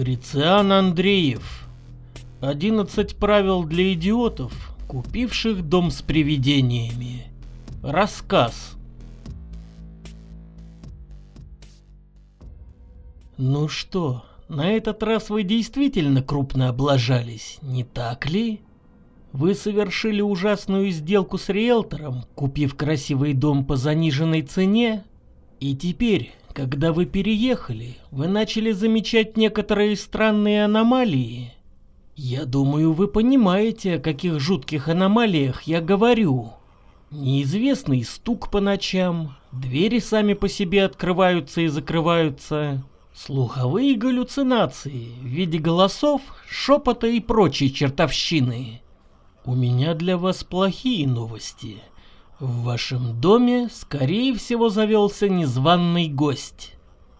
Грициан Андреев. 11 правил для идиотов, купивших дом с привидениями. Рассказ. Ну что, на этот раз вы действительно крупно облажались, не так ли? Вы совершили ужасную сделку с риэлтором, купив красивый дом по заниженной цене? И теперь, когда вы переехали, вы начали замечать некоторые странные аномалии? Я думаю, вы понимаете, о каких жутких аномалиях я говорю. Неизвестный стук по ночам, двери сами по себе открываются и закрываются, слуховые галлюцинации в виде голосов, шепота и прочей чертовщины. У меня для вас плохие новости. В вашем доме, скорее всего, завелся незваный гость.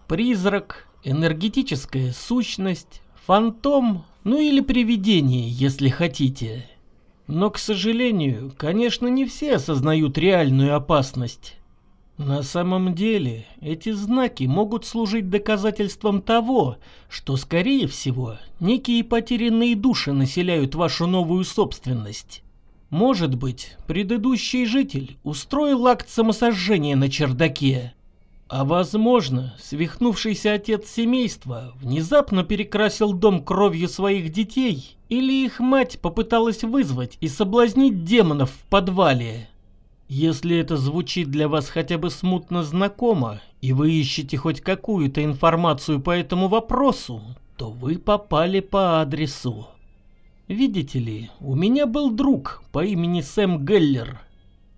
Призрак, энергетическая сущность, фантом, ну или привидение, если хотите. Но, к сожалению, конечно, не все осознают реальную опасность. На самом деле, эти знаки могут служить доказательством того, что, скорее всего, некие потерянные души населяют вашу новую собственность. Может быть, предыдущий житель устроил акт самосожжения на чердаке, а возможно, свихнувшийся отец семейства внезапно перекрасил дом кровью своих детей, или их мать попыталась вызвать и соблазнить демонов в подвале. Если это звучит для вас хотя бы смутно знакомо, и вы ищете хоть какую-то информацию по этому вопросу, то вы попали по адресу. Видите ли, у меня был друг по имени Сэм Геллер.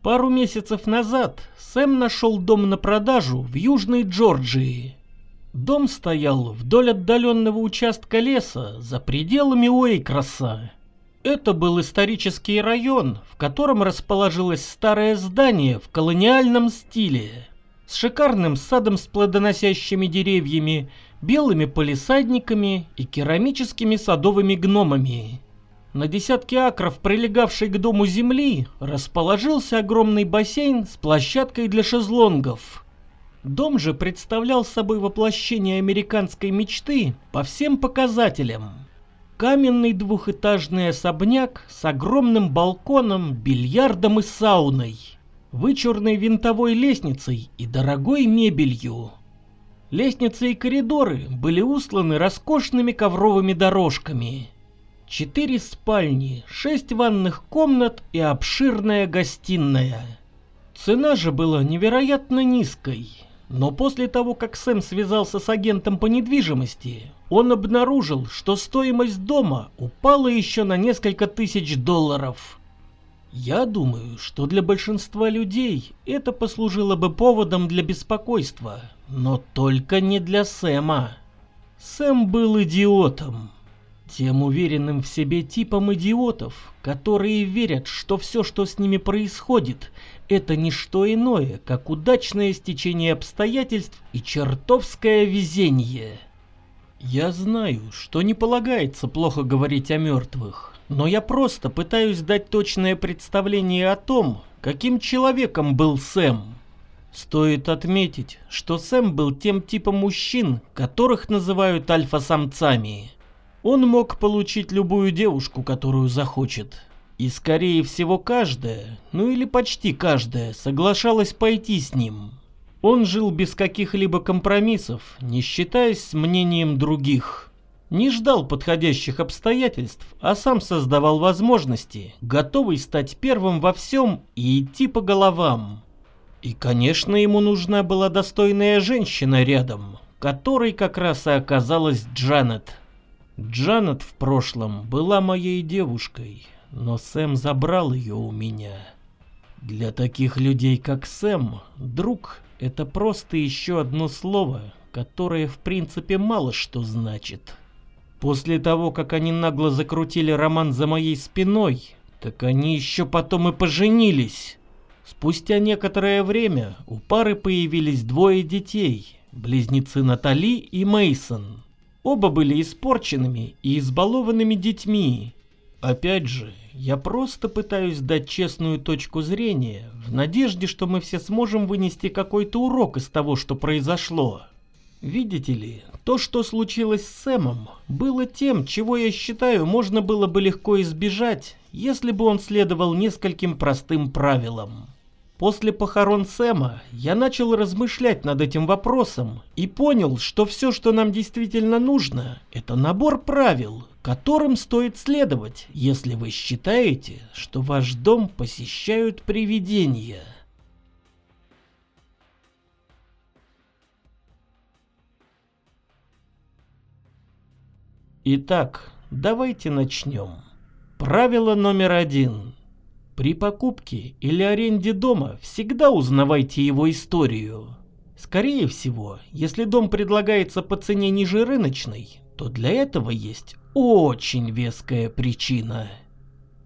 Пару месяцев назад Сэм нашел дом на продажу в Южной Джорджии. Дом стоял вдоль отдаленного участка леса за пределами Уэйкраса. Это был исторический район, в котором расположилось старое здание в колониальном стиле, с шикарным садом с плодоносящими деревьями, белыми полисадниками и керамическими садовыми гномами. На десятки акров, прилегавшей к дому земли, расположился огромный бассейн с площадкой для шезлонгов. Дом же представлял собой воплощение американской мечты по всем показателям – каменный двухэтажный особняк с огромным балконом, бильярдом и сауной, вычурной винтовой лестницей и дорогой мебелью. Лестницы и коридоры были усланы роскошными ковровыми дорожками. Четыре спальни, шесть ванных комнат и обширная гостиная. Цена же была невероятно низкой, но после того, как Сэм связался с агентом по недвижимости, он обнаружил, что стоимость дома упала еще на несколько тысяч долларов. Я думаю, что для большинства людей это послужило бы поводом для беспокойства, но только не для Сэма. Сэм был идиотом. Тем уверенным в себе типом идиотов, которые верят, что все, что с ними происходит, это не что иное, как удачное стечение обстоятельств и чертовское везение. Я знаю, что не полагается плохо говорить о мертвых, но я просто пытаюсь дать точное представление о том, каким человеком был Сэм. Стоит отметить, что Сэм был тем типом мужчин, которых называют альфа-самцами. Он мог получить любую девушку, которую захочет. И скорее всего каждая, ну или почти каждая, соглашалась пойти с ним. Он жил без каких-либо компромиссов, не считаясь с мнением других. Не ждал подходящих обстоятельств, а сам создавал возможности, готовый стать первым во всем и идти по головам. И, конечно, ему нужна была достойная женщина рядом, которой как раз и оказалась Джанет. Джанет в прошлом была моей девушкой, но Сэм забрал ее у меня. Для таких людей, как Сэм, друг это просто еще одно слово, которое в принципе мало что значит. После того, как они нагло закрутили роман за моей спиной, так они еще потом и поженились. Спустя некоторое время у пары появились двое детей, близнецы Натали и Мейсон. Оба были испорченными и избалованными детьми. Опять же, я просто пытаюсь дать честную точку зрения, в надежде, что мы все сможем вынести какой-то урок из того, что произошло. Видите ли, То, что случилось с Сэмом, было тем, чего я считаю, можно было бы легко избежать, если бы он следовал нескольким простым правилам. После похорон Сэма я начал размышлять над этим вопросом и понял, что все, что нам действительно нужно, это набор правил, которым стоит следовать, если вы считаете, что ваш дом посещают привидения. Итак, давайте начнем. Правило номер один. При покупке или аренде дома всегда узнавайте его историю. Скорее всего, если дом предлагается по цене ниже рыночной, то для этого есть очень веская причина.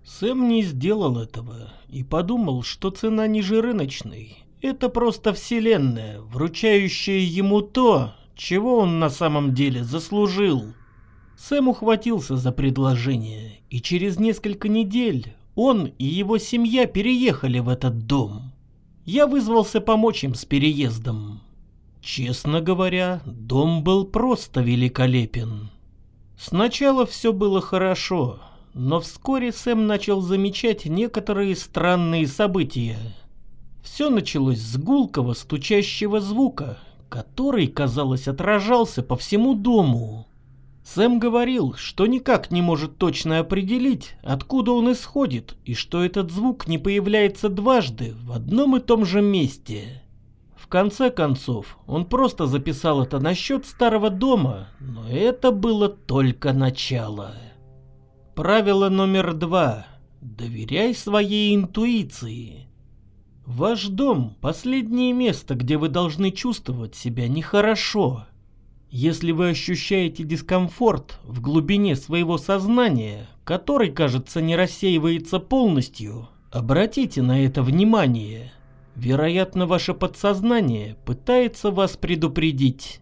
Сэм не сделал этого и подумал, что цена ниже рыночной – это просто вселенная, вручающая ему то, чего он на самом деле заслужил. Сэм ухватился за предложение, и через несколько недель он и его семья переехали в этот дом. Я вызвался помочь им с переездом. Честно говоря, дом был просто великолепен. Сначала все было хорошо, но вскоре Сэм начал замечать некоторые странные события. Все началось с гулкого стучащего звука, который, казалось, отражался по всему дому. Сэм говорил, что никак не может точно определить, откуда он исходит, и что этот звук не появляется дважды в одном и том же месте. В конце концов, он просто записал это на счет старого дома, но это было только начало. Правило номер два. Доверяй своей интуиции. Ваш дом – последнее место, где вы должны чувствовать себя нехорошо. Если вы ощущаете дискомфорт в глубине своего сознания, который, кажется, не рассеивается полностью, обратите на это внимание. Вероятно, ваше подсознание пытается вас предупредить.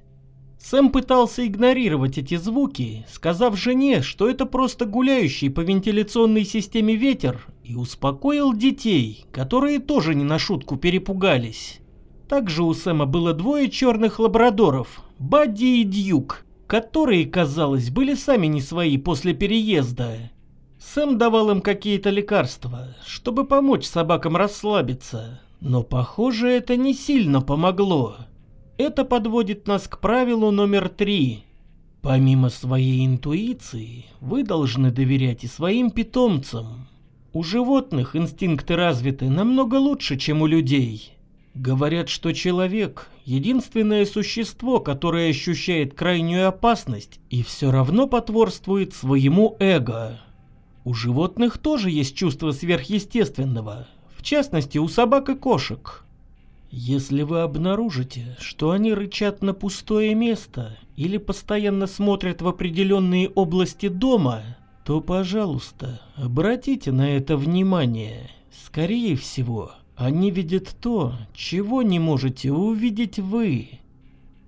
Сэм пытался игнорировать эти звуки, сказав жене, что это просто гуляющий по вентиляционной системе ветер, и успокоил детей, которые тоже не на шутку перепугались. Также у Сэма было двое черных лабрадоров, Бадди и Дьюк, которые, казалось, были сами не свои после переезда. Сэм давал им какие-то лекарства, чтобы помочь собакам расслабиться, но, похоже, это не сильно помогло. Это подводит нас к правилу номер три. Помимо своей интуиции, вы должны доверять и своим питомцам. У животных инстинкты развиты намного лучше, чем у людей. Говорят, что человек — единственное существо, которое ощущает крайнюю опасность и все равно потворствует своему эго. У животных тоже есть чувство сверхъестественного, в частности у собак и кошек. Если вы обнаружите, что они рычат на пустое место или постоянно смотрят в определенные области дома, то, пожалуйста, обратите на это внимание. Скорее всего, они видят то, чего не можете увидеть вы.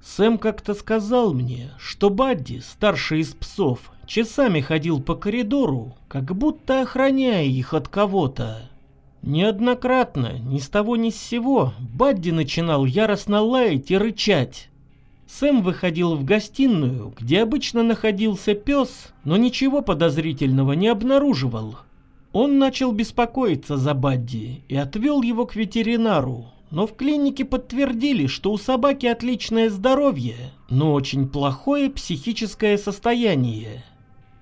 Сэм как-то сказал мне, что Бадди, старший из псов, часами ходил по коридору, как будто охраняя их от кого-то. Неоднократно, ни с того ни с сего, Бадди начинал яростно лаять и рычать. Сэм выходил в гостиную, где обычно находился пес, но ничего подозрительного не обнаруживал. Он начал беспокоиться за Бадди и отвел его к ветеринару, но в клинике подтвердили, что у собаки отличное здоровье, но очень плохое психическое состояние.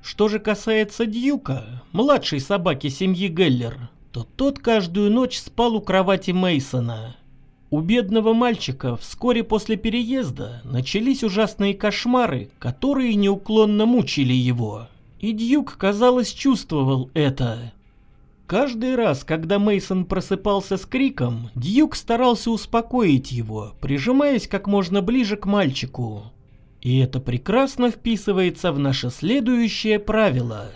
Что же касается Дьюка, младшей собаки семьи Геллер, то тот каждую ночь спал у кровати Мейсона. У бедного мальчика вскоре после переезда начались ужасные кошмары, которые неуклонно мучили его. И Дьюк, казалось, чувствовал это. Каждый раз, когда Мейсон просыпался с криком, Дьюк старался успокоить его, прижимаясь как можно ближе к мальчику. И это прекрасно вписывается в наше следующее правило.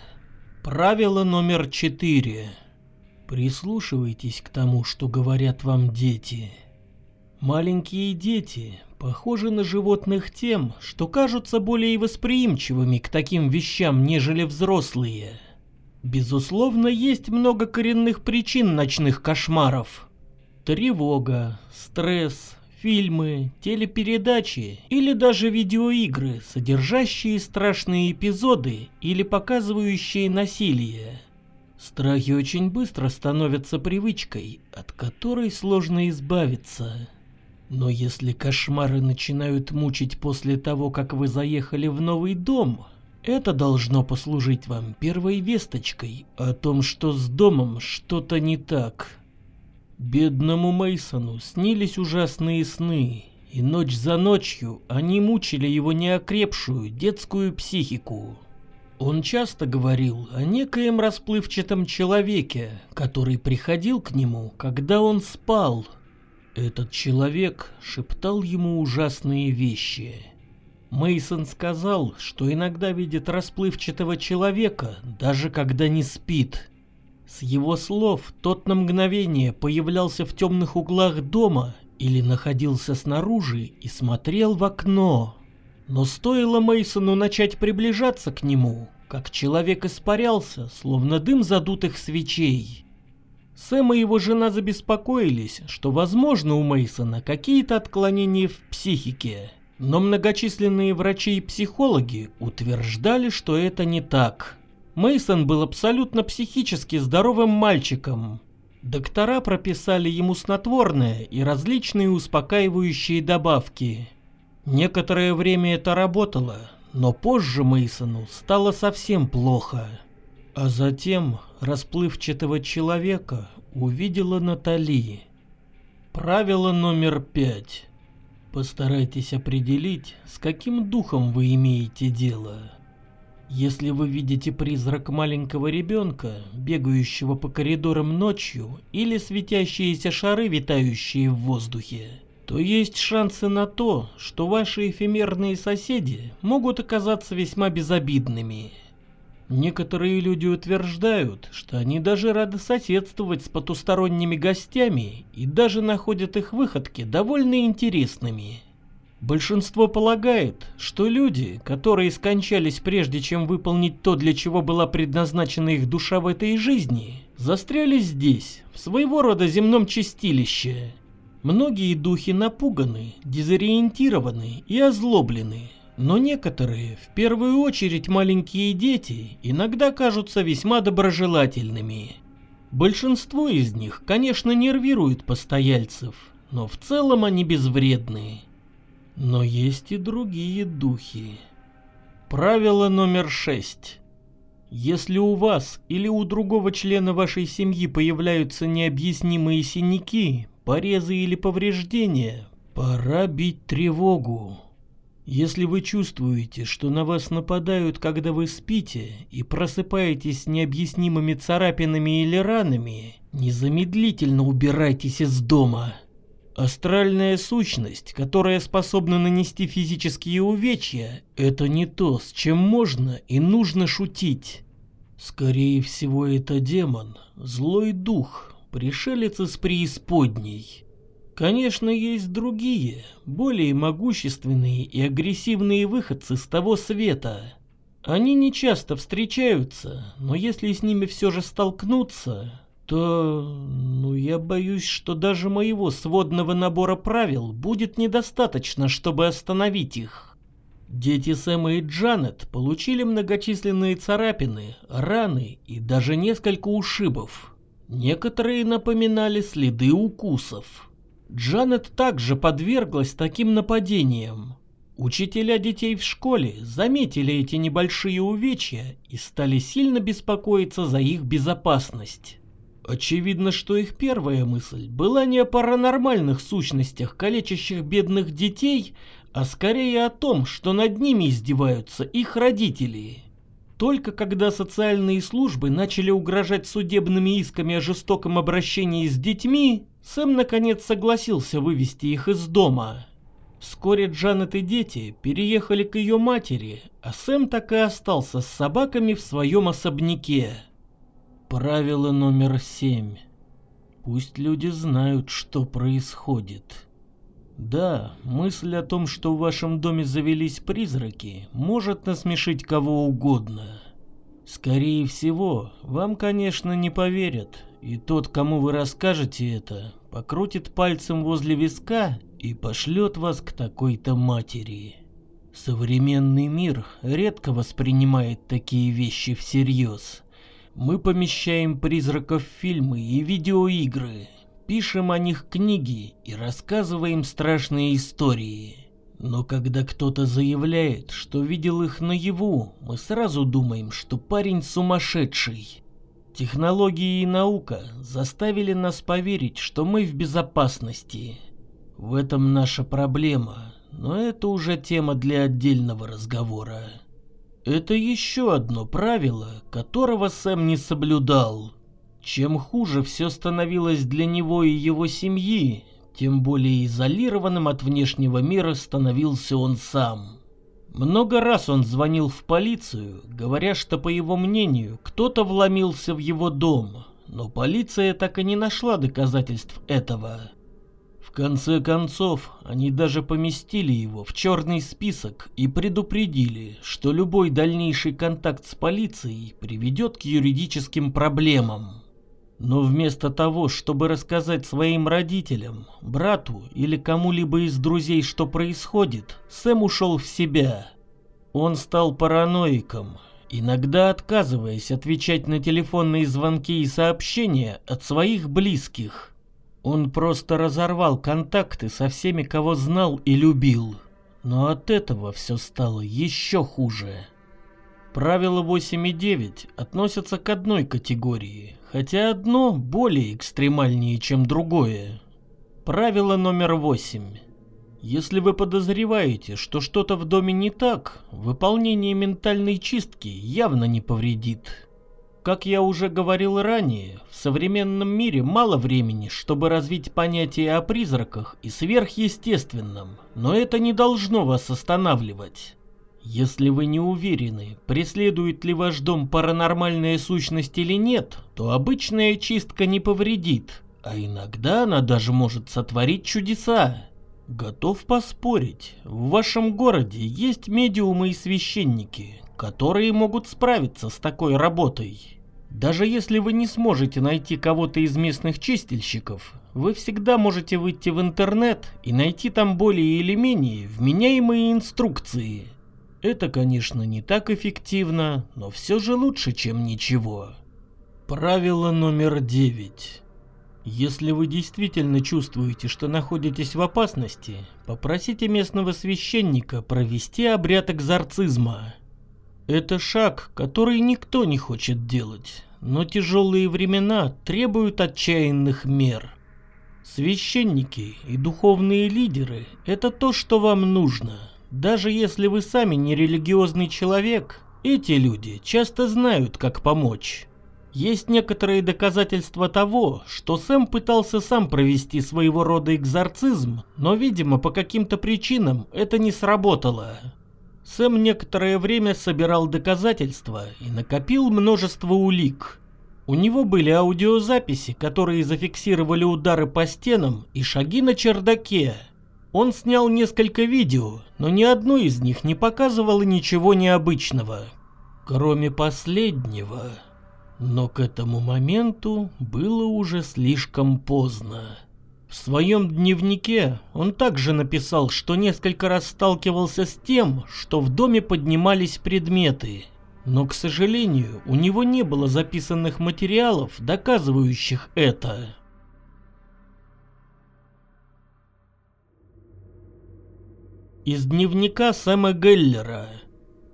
Правило номер четыре. Прислушивайтесь к тому, что говорят вам дети. Маленькие дети похожи на животных тем, что кажутся более восприимчивыми к таким вещам, нежели взрослые. Безусловно, есть много коренных причин ночных кошмаров. Тревога, стресс, фильмы, телепередачи или даже видеоигры, содержащие страшные эпизоды или показывающие насилие. Страхи очень быстро становятся привычкой, от которой сложно избавиться. Но если кошмары начинают мучить после того, как вы заехали в новый дом, это должно послужить вам первой весточкой о том, что с домом что-то не так. Бедному Мейсону снились ужасные сны, и ночь за ночью они мучили его неокрепшую детскую психику. Он часто говорил о некоем расплывчатом человеке, который приходил к нему, когда он спал. Этот человек шептал ему ужасные вещи. Мейсон сказал, что иногда видит расплывчатого человека, даже когда не спит. С его слов, тот на мгновение появлялся в темных углах дома или находился снаружи и смотрел в окно. Но стоило Мейсону начать приближаться к нему, как человек испарялся, словно дым задутых свечей. Сэм и его жена забеспокоились, что возможно у Мейсона какие-то отклонения в психике. Но многочисленные врачи и психологи утверждали, что это не так. Мейсон был абсолютно психически здоровым мальчиком. Доктора прописали ему снотворное и различные успокаивающие добавки. Некоторое время это работало, но позже Мейсону стало совсем плохо. А затем расплывчатого человека увидела Натали. Правило номер пять. Постарайтесь определить, с каким духом вы имеете дело. Если вы видите призрак маленького ребенка, бегающего по коридорам ночью, или светящиеся шары, витающие в воздухе, то есть шансы на то, что ваши эфемерные соседи могут оказаться весьма безобидными. Некоторые люди утверждают, что они даже рады соседствовать с потусторонними гостями и даже находят их выходки довольно интересными. Большинство полагает, что люди, которые скончались прежде чем выполнить то, для чего была предназначена их душа в этой жизни, застряли здесь, в своего рода земном чистилище. Многие духи напуганы, дезориентированы и озлоблены. Но некоторые, в первую очередь маленькие дети, иногда кажутся весьма доброжелательными. Большинство из них, конечно, нервируют постояльцев, но в целом они безвредны. Но есть и другие духи. Правило номер шесть. Если у вас или у другого члена вашей семьи появляются необъяснимые синяки, порезы или повреждения, пора бить тревогу. Если вы чувствуете, что на вас нападают, когда вы спите, и просыпаетесь с необъяснимыми царапинами или ранами, незамедлительно убирайтесь из дома. Астральная сущность, которая способна нанести физические увечья, это не то, с чем можно и нужно шутить. Скорее всего, это демон, злой дух, пришелец из преисподней. Конечно, есть другие, более могущественные и агрессивные выходцы с того света. Они не часто встречаются, но если с ними все же столкнуться, то, ну, я боюсь, что даже моего сводного набора правил будет недостаточно, чтобы остановить их. Дети Сэма и Джанет получили многочисленные царапины, раны и даже несколько ушибов. Некоторые напоминали следы укусов. Джанет также подверглась таким нападениям. Учителя детей в школе заметили эти небольшие увечья и стали сильно беспокоиться за их безопасность. Очевидно, что их первая мысль была не о паранормальных сущностях, калечащих бедных детей, а скорее о том, что над ними издеваются их родители. Только когда социальные службы начали угрожать судебными исками о жестоком обращении с детьми, Сэм наконец согласился вывести их из дома. Вскоре Джанет и дети переехали к ее матери, а Сэм так и остался с собаками в своем особняке. Правило номер семь. Пусть люди знают, что происходит. Да, мысль о том, что в вашем доме завелись призраки, может насмешить кого угодно. Скорее всего, вам, конечно, не поверят, и тот, кому вы расскажете это, покрутит пальцем возле виска и пошлет вас к такой-то матери. Современный мир редко воспринимает такие вещи всерьез. Мы помещаем призраков в фильмы и видеоигры, пишем о них книги и рассказываем страшные истории. Но когда кто-то заявляет, что видел их наяву, мы сразу думаем, что парень сумасшедший. Технологии и наука заставили нас поверить, что мы в безопасности. В этом наша проблема, но это уже тема для отдельного разговора. Это еще одно правило, которого Сэм не соблюдал. Чем хуже все становилось для него и его семьи, тем более изолированным от внешнего мира становился он сам. Много раз он звонил в полицию, говоря, что, по его мнению, кто-то вломился в его дом, но полиция так и не нашла доказательств этого. В конце концов, они даже поместили его в черный список и предупредили, что любой дальнейший контакт с полицией приведет к юридическим проблемам. Но вместо того, чтобы рассказать своим родителям, брату или кому-либо из друзей, что происходит, Сэм ушел в себя. Он стал параноиком, иногда отказываясь отвечать на телефонные звонки и сообщения от своих близких. Он просто разорвал контакты со всеми, кого знал и любил. Но от этого все стало еще хуже. Правило 8.9 относятся к одной категории, хотя одно более экстремальнее, чем другое. Правило номер 8. Если вы подозреваете, что что-то в доме не так, выполнение ментальной чистки явно не повредит. Как я уже говорил ранее, в современном мире мало времени, чтобы развить понятие о призраках и сверхъестественном, но это не должно вас останавливать. Если вы не уверены, преследует ли ваш дом паранормальная сущность или нет, то обычная чистка не повредит, а иногда она даже может сотворить чудеса. Готов поспорить, в вашем городе есть медиумы и священники, которые могут справиться с такой работой. Даже если вы не сможете найти кого-то из местных чистильщиков, вы всегда можете выйти в интернет и найти там более или менее вменяемые инструкции – это, конечно, не так эффективно, но все же лучше, чем ничего. Правило номер девять. Если вы действительно чувствуете, что находитесь в опасности, попросите местного священника провести обряд экзорцизма. Это шаг, который никто не хочет делать, но тяжелые времена требуют отчаянных мер. Священники и духовные лидеры – это то, что вам нужно – даже если вы сами не религиозный человек, эти люди часто знают, как помочь. Есть некоторые доказательства того, что Сэм пытался сам провести своего рода экзорцизм, но, видимо, по каким-то причинам это не сработало. Сэм некоторое время собирал доказательства и накопил множество улик. У него были аудиозаписи, которые зафиксировали удары по стенам и шаги на чердаке. Он снял несколько видео, но ни одно из них не показывало ничего необычного, кроме последнего. Но к этому моменту было уже слишком поздно. В своем дневнике он также написал, что несколько раз сталкивался с тем, что в доме поднимались предметы. Но, к сожалению, у него не было записанных материалов, доказывающих это. Из дневника Сэма Геллера.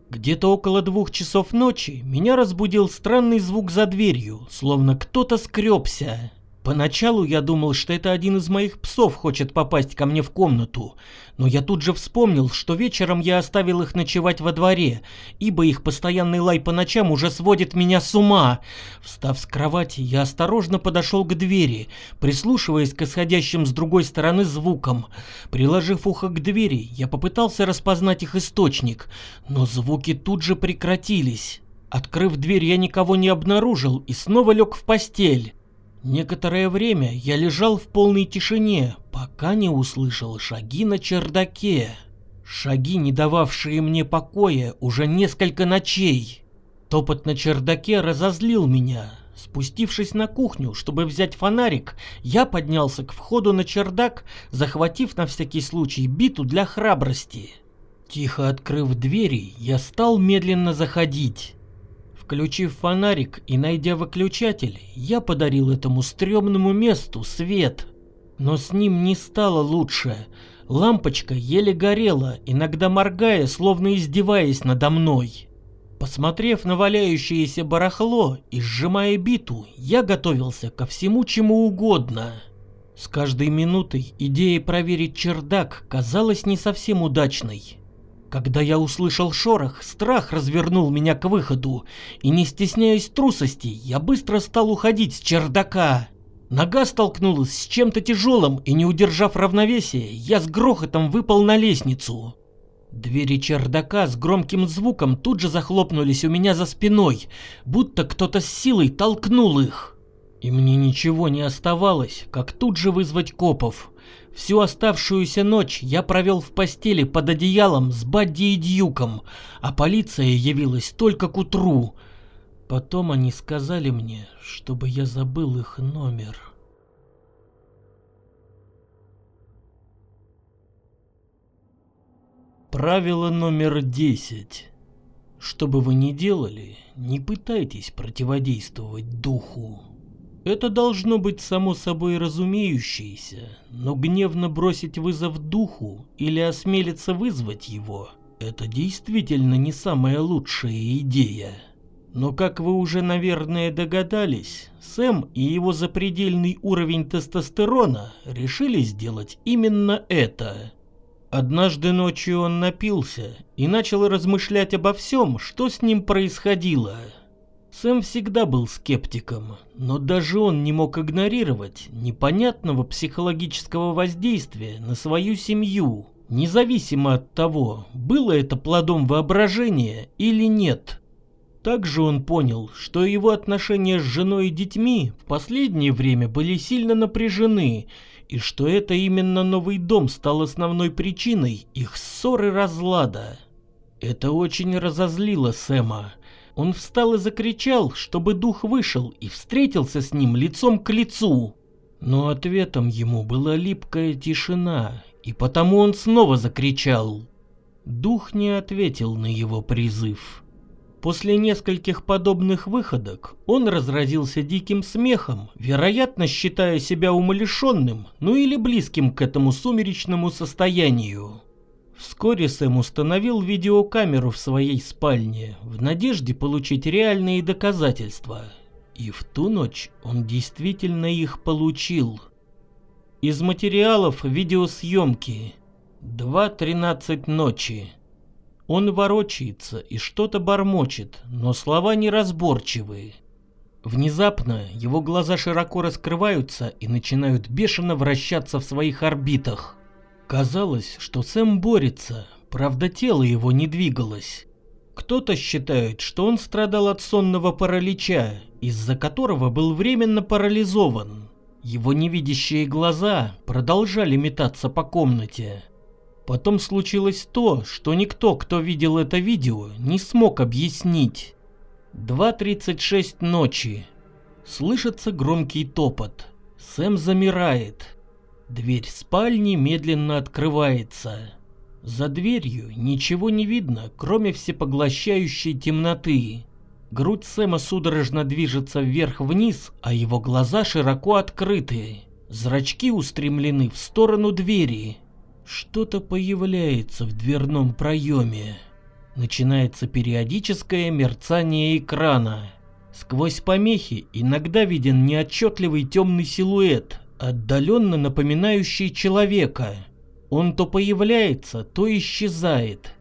Где-то около двух часов ночи меня разбудил странный звук за дверью, словно кто-то скребся. Поначалу я думал, что это один из моих псов хочет попасть ко мне в комнату, но я тут же вспомнил, что вечером я оставил их ночевать во дворе, ибо их постоянный лай по ночам уже сводит меня с ума. Встав с кровати, я осторожно подошел к двери, прислушиваясь к исходящим с другой стороны звукам. Приложив ухо к двери, я попытался распознать их источник, но звуки тут же прекратились. Открыв дверь, я никого не обнаружил и снова лег в постель. Некоторое время я лежал в полной тишине, пока не услышал шаги на чердаке. Шаги, не дававшие мне покоя уже несколько ночей. Топот на чердаке разозлил меня. Спустившись на кухню, чтобы взять фонарик, я поднялся к входу на чердак, захватив на всякий случай биту для храбрости. Тихо открыв двери, я стал медленно заходить. Включив фонарик и найдя выключатель, я подарил этому стрёмному месту свет. Но с ним не стало лучше. Лампочка еле горела, иногда моргая, словно издеваясь надо мной. Посмотрев на валяющееся барахло и сжимая биту, я готовился ко всему чему угодно. С каждой минутой идея проверить чердак казалась не совсем удачной. Когда я услышал шорох, страх развернул меня к выходу, и не стесняясь трусости, я быстро стал уходить с чердака. Нога столкнулась с чем-то тяжелым, и не удержав равновесия, я с грохотом выпал на лестницу. Двери чердака с громким звуком тут же захлопнулись у меня за спиной, будто кто-то с силой толкнул их. И мне ничего не оставалось, как тут же вызвать копов. Всю оставшуюся ночь я провел в постели под одеялом с Бадди и Дьюком, а полиция явилась только к утру. Потом они сказали мне, чтобы я забыл их номер. Правило номер 10. Что бы вы ни делали, не пытайтесь противодействовать духу. Это должно быть само собой разумеющееся, но гневно бросить вызов духу или осмелиться вызвать его – это действительно не самая лучшая идея. Но как вы уже, наверное, догадались, Сэм и его запредельный уровень тестостерона решили сделать именно это. Однажды ночью он напился и начал размышлять обо всем, что с ним происходило – Сэм всегда был скептиком, но даже он не мог игнорировать непонятного психологического воздействия на свою семью, независимо от того, было это плодом воображения или нет. Также он понял, что его отношения с женой и детьми в последнее время были сильно напряжены, и что это именно новый дом стал основной причиной их ссоры разлада. Это очень разозлило Сэма, он встал и закричал, чтобы дух вышел и встретился с ним лицом к лицу. Но ответом ему была липкая тишина, и потому он снова закричал. Дух не ответил на его призыв. После нескольких подобных выходок он разразился диким смехом, вероятно считая себя умалишенным, ну или близким к этому сумеречному состоянию. Вскоре Сэм установил видеокамеру в своей спальне в надежде получить реальные доказательства. И в ту ночь он действительно их получил. Из материалов видеосъемки 2.13 ночи. Он ворочается и что-то бормочет, но слова неразборчивые. Внезапно его глаза широко раскрываются и начинают бешено вращаться в своих орбитах. Казалось, что Сэм борется, правда тело его не двигалось. Кто-то считает, что он страдал от сонного паралича, из-за которого был временно парализован. Его невидящие глаза продолжали метаться по комнате. Потом случилось то, что никто, кто видел это видео, не смог объяснить. 2.36 ночи. Слышится громкий топот. Сэм замирает. Дверь спальни медленно открывается. За дверью ничего не видно, кроме всепоглощающей темноты. Грудь Сэма судорожно движется вверх-вниз, а его глаза широко открыты. Зрачки устремлены в сторону двери. Что-то появляется в дверном проеме. Начинается периодическое мерцание экрана. Сквозь помехи иногда виден неотчетливый темный силуэт, отдаленно напоминающий человека. Он то появляется, то исчезает.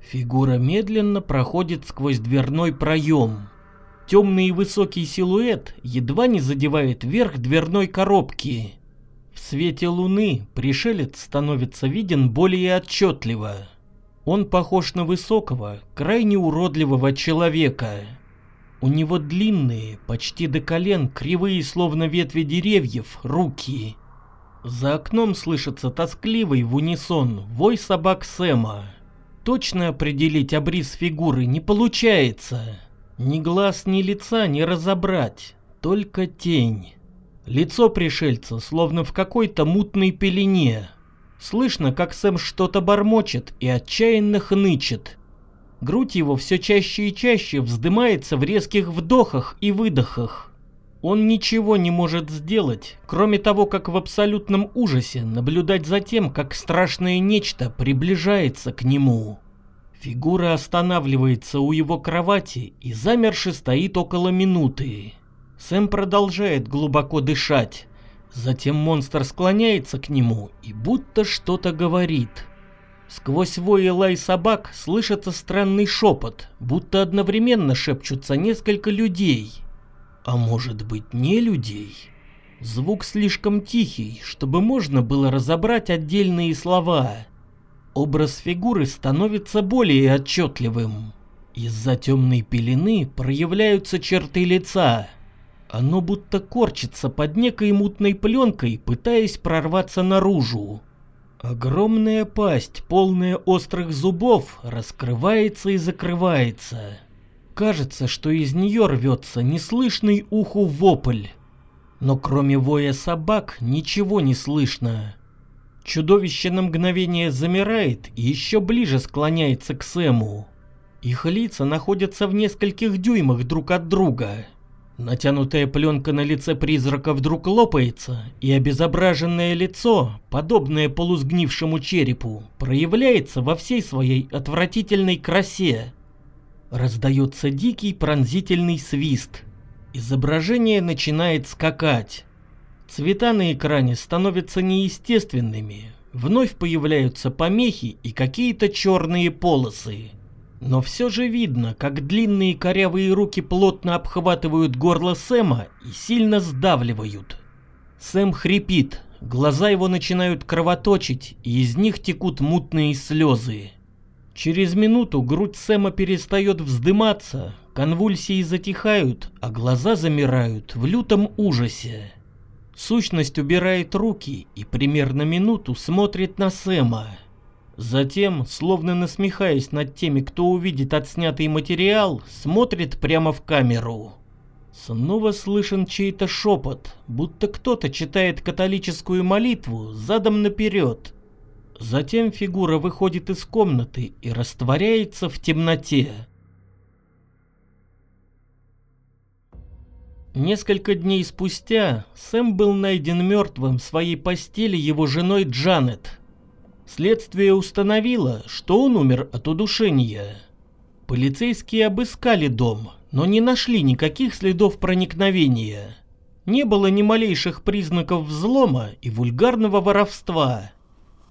Фигура медленно проходит сквозь дверной проем. Темный и высокий силуэт едва не задевает верх дверной коробки. В свете луны пришелец становится виден более отчетливо. Он похож на высокого, крайне уродливого человека. У него длинные, почти до колен, кривые, словно ветви деревьев, руки. За окном слышится тоскливый в унисон вой собак Сэма. Точно определить обрис фигуры не получается. Ни глаз, ни лица не разобрать. только тень. Лицо пришельца словно в какой-то мутной пелене. Слышно, как Сэм что-то бормочет и отчаянно хнычет. Грудь его все чаще и чаще вздымается в резких вдохах и выдохах. Он ничего не может сделать, кроме того, как в абсолютном ужасе наблюдать за тем, как страшное нечто приближается к нему. Фигура останавливается у его кровати и замерши стоит около минуты. Сэм продолжает глубоко дышать. Затем монстр склоняется к нему и будто что-то говорит. Сквозь вой и лай собак слышится странный шепот, будто одновременно шепчутся несколько людей. А может быть не людей? Звук слишком тихий, чтобы можно было разобрать отдельные слова. Образ фигуры становится более отчетливым. Из-за темной пелены проявляются черты лица. Оно будто корчится под некой мутной пленкой, пытаясь прорваться наружу. Огромная пасть, полная острых зубов, раскрывается и закрывается. Кажется, что из нее рвется неслышный уху вопль. Но кроме воя собак ничего не слышно. Чудовище на мгновение замирает и еще ближе склоняется к Сэму. Их лица находятся в нескольких дюймах друг от друга. Натянутая пленка на лице призрака вдруг лопается, и обезображенное лицо, подобное полусгнившему черепу, проявляется во всей своей отвратительной красе. Раздается дикий пронзительный свист. Изображение начинает скакать. Цвета на экране становятся неестественными. Вновь появляются помехи и какие-то черные полосы. Но все же видно, как длинные корявые руки плотно обхватывают горло Сэма и сильно сдавливают. Сэм хрипит, глаза его начинают кровоточить, и из них текут мутные слезы. Через минуту грудь Сэма перестает вздыматься, конвульсии затихают, а глаза замирают в лютом ужасе. Сущность убирает руки и примерно минуту смотрит на Сэма. Затем, словно насмехаясь над теми, кто увидит отснятый материал, смотрит прямо в камеру. Снова слышен чей-то шепот, будто кто-то читает католическую молитву задом наперед. Затем фигура выходит из комнаты и растворяется в темноте. Несколько дней спустя Сэм был найден мертвым в своей постели его женой Джанет, Следствие установило, что он умер от удушения. Полицейские обыскали дом, но не нашли никаких следов проникновения. Не было ни малейших признаков взлома и вульгарного воровства.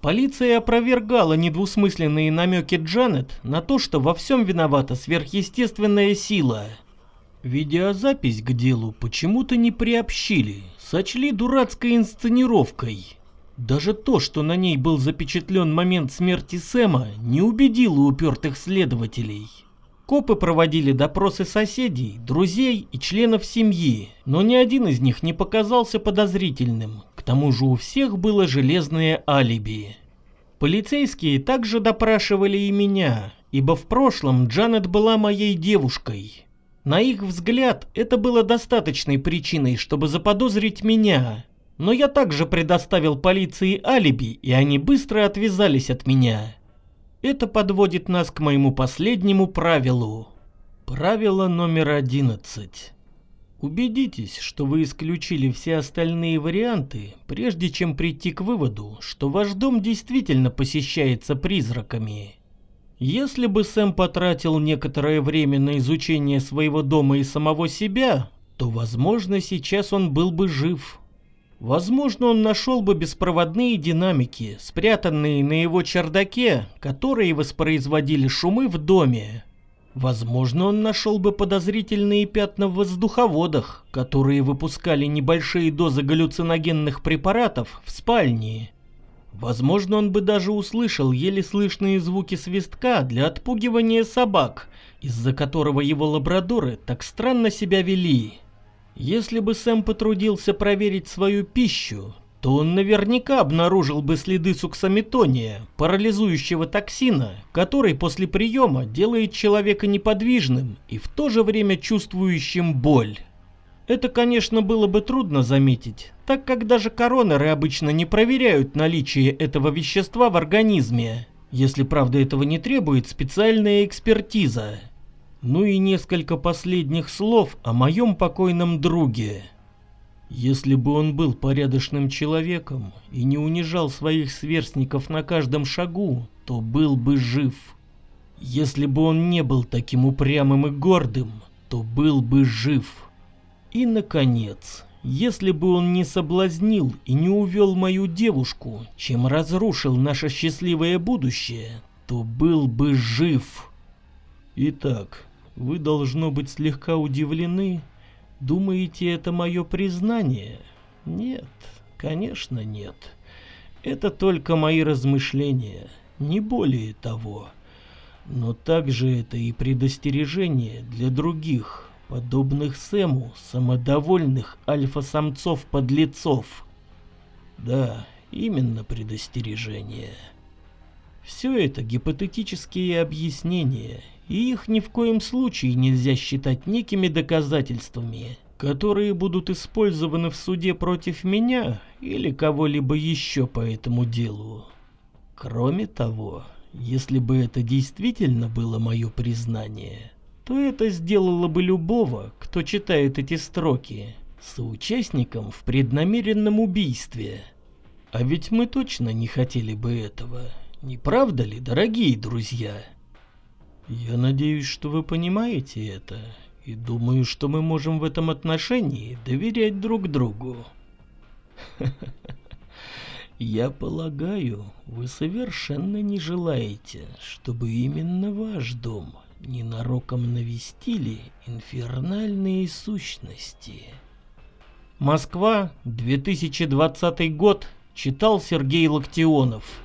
Полиция опровергала недвусмысленные намеки Джанет на то, что во всем виновата сверхъестественная сила. Видеозапись к делу почему-то не приобщили, сочли дурацкой инсценировкой. Даже то, что на ней был запечатлен момент смерти Сэма, не убедило упертых следователей. Копы проводили допросы соседей, друзей и членов семьи, но ни один из них не показался подозрительным. К тому же у всех было железное алиби. Полицейские также допрашивали и меня, ибо в прошлом Джанет была моей девушкой. На их взгляд, это было достаточной причиной, чтобы заподозрить меня, но я также предоставил полиции алиби, и они быстро отвязались от меня. Это подводит нас к моему последнему правилу. Правило номер 11. Убедитесь, что вы исключили все остальные варианты, прежде чем прийти к выводу, что ваш дом действительно посещается призраками. Если бы Сэм потратил некоторое время на изучение своего дома и самого себя, то, возможно, сейчас он был бы жив. Возможно, он нашел бы беспроводные динамики, спрятанные на его чердаке, которые воспроизводили шумы в доме. Возможно, он нашел бы подозрительные пятна в воздуховодах, которые выпускали небольшие дозы галлюциногенных препаратов в спальне. Возможно, он бы даже услышал еле слышные звуки свистка для отпугивания собак, из-за которого его лабрадоры так странно себя вели. Если бы Сэм потрудился проверить свою пищу, то он наверняка обнаружил бы следы суксамитония, парализующего токсина, который после приема делает человека неподвижным и в то же время чувствующим боль. Это, конечно, было бы трудно заметить, так как даже коронеры обычно не проверяют наличие этого вещества в организме, если правда этого не требует специальная экспертиза. Ну и несколько последних слов о моем покойном друге. Если бы он был порядочным человеком и не унижал своих сверстников на каждом шагу, то был бы жив. Если бы он не был таким упрямым и гордым, то был бы жив. И, наконец, если бы он не соблазнил и не увел мою девушку, чем разрушил наше счастливое будущее, то был бы жив. Итак, вы должно быть слегка удивлены. Думаете, это мое признание? Нет, конечно нет. Это только мои размышления, не более того. Но также это и предостережение для других, подобных Сэму, самодовольных альфа-самцов-подлецов. Да, именно предостережение. Все это гипотетические объяснения, и их ни в коем случае нельзя считать некими доказательствами, которые будут использованы в суде против меня или кого-либо еще по этому делу. Кроме того, если бы это действительно было мое признание, то это сделало бы любого, кто читает эти строки, соучастником в преднамеренном убийстве. А ведь мы точно не хотели бы этого, не правда ли, дорогие друзья? Я надеюсь, что вы понимаете это, и думаю, что мы можем в этом отношении доверять друг другу. Я полагаю, вы совершенно не желаете, чтобы именно ваш дом ненароком навестили инфернальные сущности. Москва, 2020 год, читал Сергей Локтионов.